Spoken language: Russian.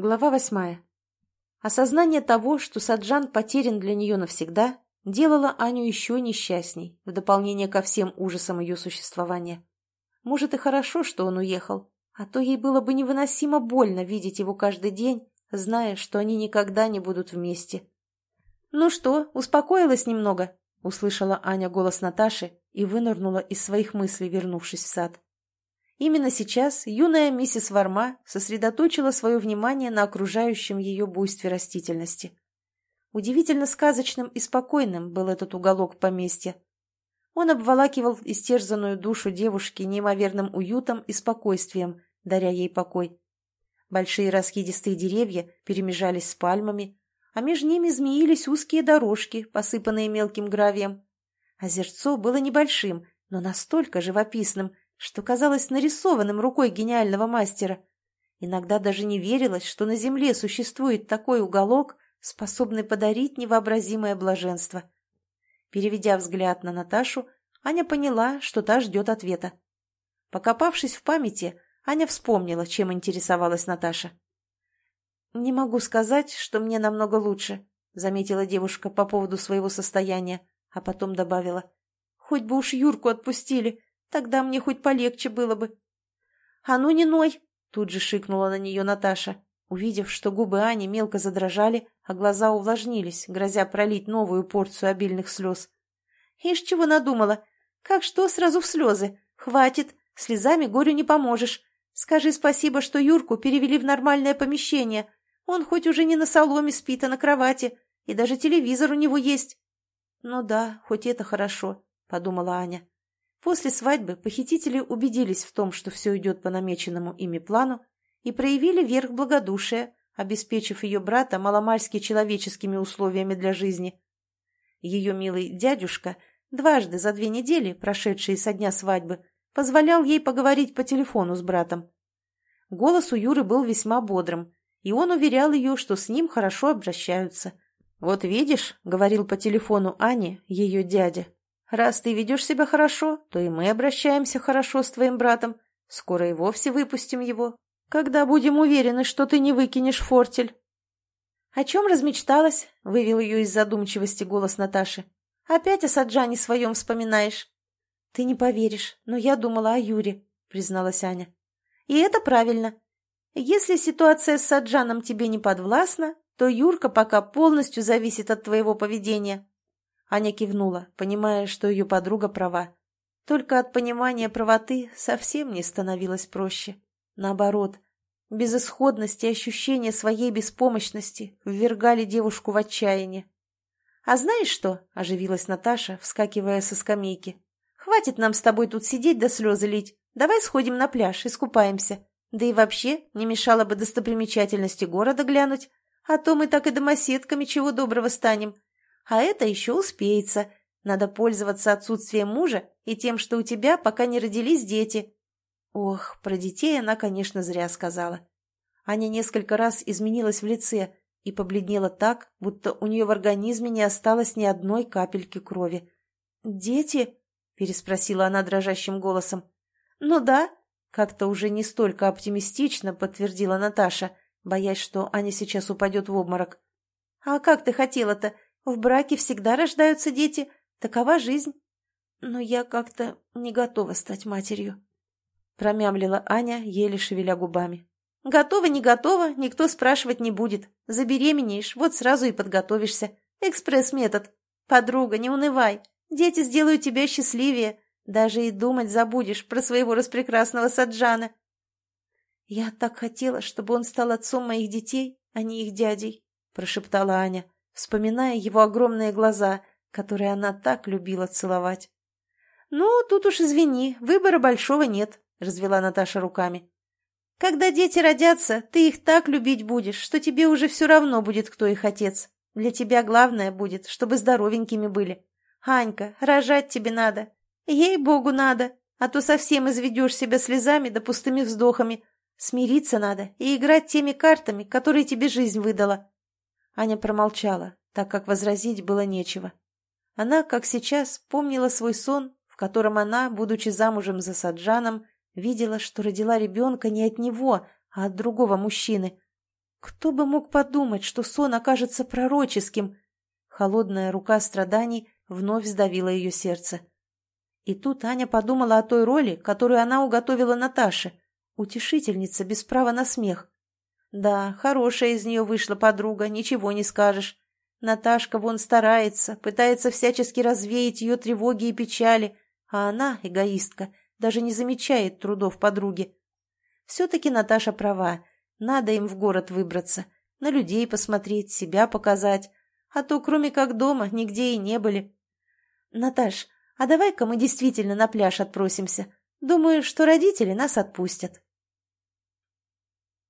Глава восьмая. Осознание того, что Саджан потерян для нее навсегда, делало Аню еще несчастней, в дополнение ко всем ужасам ее существования. Может, и хорошо, что он уехал, а то ей было бы невыносимо больно видеть его каждый день, зная, что они никогда не будут вместе. «Ну что, успокоилась немного?» — услышала Аня голос Наташи и вынырнула из своих мыслей, вернувшись в сад. Именно сейчас юная миссис Варма сосредоточила свое внимание на окружающем ее буйстве растительности. Удивительно сказочным и спокойным был этот уголок поместья. Он обволакивал истерзанную душу девушки неимоверным уютом и спокойствием, даря ей покой. Большие раскидистые деревья перемежались с пальмами, а между ними змеились узкие дорожки, посыпанные мелким гравием. Озерцо было небольшим, но настолько живописным, что казалось нарисованным рукой гениального мастера. Иногда даже не верилось, что на земле существует такой уголок, способный подарить невообразимое блаженство. Переведя взгляд на Наташу, Аня поняла, что та ждет ответа. Покопавшись в памяти, Аня вспомнила, чем интересовалась Наташа. «Не могу сказать, что мне намного лучше», — заметила девушка по поводу своего состояния, а потом добавила. «Хоть бы уж Юрку отпустили, Тогда мне хоть полегче было бы. — А ну не ной! — тут же шикнула на нее Наташа, увидев, что губы Ани мелко задрожали, а глаза увлажнились, грозя пролить новую порцию обильных слез. — Ишь, чего надумала? Как что сразу в слезы? Хватит, слезами горю не поможешь. Скажи спасибо, что Юрку перевели в нормальное помещение. Он хоть уже не на соломе спит, а на кровати, и даже телевизор у него есть. — Ну да, хоть это хорошо, — подумала Аня. После свадьбы похитители убедились в том, что все идет по намеченному ими плану, и проявили верх благодушия, обеспечив ее брата маломальски человеческими условиями для жизни. Ее милый дядюшка, дважды за две недели, прошедшие со дня свадьбы, позволял ей поговорить по телефону с братом. Голос у Юры был весьма бодрым, и он уверял ее, что с ним хорошо обращаются. «Вот видишь», — говорил по телефону Ане, ее дядя, Раз ты ведешь себя хорошо, то и мы обращаемся хорошо с твоим братом. Скоро и вовсе выпустим его, когда будем уверены, что ты не выкинешь фортель. — О чем размечталась? — вывел ее из задумчивости голос Наташи. — Опять о Саджане своем вспоминаешь? — Ты не поверишь, но я думала о Юре, — призналась Аня. — И это правильно. Если ситуация с Саджаном тебе не подвластна, то Юрка пока полностью зависит от твоего поведения. Аня кивнула, понимая, что ее подруга права. Только от понимания правоты совсем не становилось проще. Наоборот, безысходность и ощущение своей беспомощности ввергали девушку в отчаяние. «А знаешь что?» – оживилась Наташа, вскакивая со скамейки. «Хватит нам с тобой тут сидеть да слезы лить. Давай сходим на пляж, искупаемся. Да и вообще, не мешало бы достопримечательности города глянуть. А то мы так и домоседками чего доброго станем. А это еще успеется. Надо пользоваться отсутствием мужа и тем, что у тебя пока не родились дети. Ох, про детей она, конечно, зря сказала. Аня несколько раз изменилась в лице и побледнела так, будто у нее в организме не осталось ни одной капельки крови. «Дети?» – переспросила она дрожащим голосом. «Ну да», – как-то уже не столько оптимистично подтвердила Наташа, боясь, что Аня сейчас упадет в обморок. «А как ты хотела-то? В браке всегда рождаются дети, такова жизнь. Но я как-то не готова стать матерью. Промямлила Аня, еле шевеля губами. Готова, не готова, никто спрашивать не будет. Забеременеешь, вот сразу и подготовишься. Экспресс-метод. Подруга, не унывай. Дети сделают тебя счастливее. Даже и думать забудешь про своего распрекрасного Саджана. Я так хотела, чтобы он стал отцом моих детей, а не их дядей, прошептала Аня вспоминая его огромные глаза, которые она так любила целовать. «Ну, тут уж извини, выбора большого нет», — развела Наташа руками. «Когда дети родятся, ты их так любить будешь, что тебе уже все равно будет, кто их отец. Для тебя главное будет, чтобы здоровенькими были. Анька, рожать тебе надо. Ей-богу надо, а то совсем изведешь себя слезами да пустыми вздохами. Смириться надо и играть теми картами, которые тебе жизнь выдала. Аня промолчала, так как возразить было нечего. Она, как сейчас, помнила свой сон, в котором она, будучи замужем за Саджаном, видела, что родила ребенка не от него, а от другого мужчины. Кто бы мог подумать, что сон окажется пророческим? Холодная рука страданий вновь сдавила ее сердце. И тут Аня подумала о той роли, которую она уготовила Наташе. Утешительница без права на смех. Да, хорошая из нее вышла подруга, ничего не скажешь. Наташка вон старается, пытается всячески развеять ее тревоги и печали, а она, эгоистка, даже не замечает трудов подруги. Все-таки Наташа права, надо им в город выбраться, на людей посмотреть, себя показать, а то кроме как дома нигде и не были. Наташ, а давай-ка мы действительно на пляж отпросимся. Думаю, что родители нас отпустят.